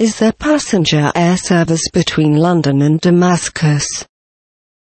Is there passenger air service between London and Damascus?